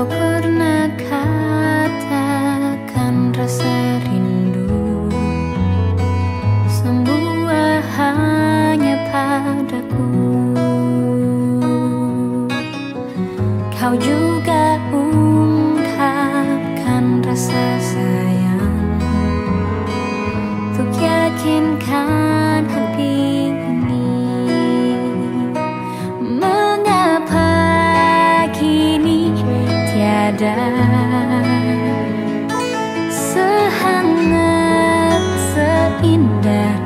Kau pernah katakan rasa rindu. Semua hanya padaku. Kau juga indah Sehangat seindah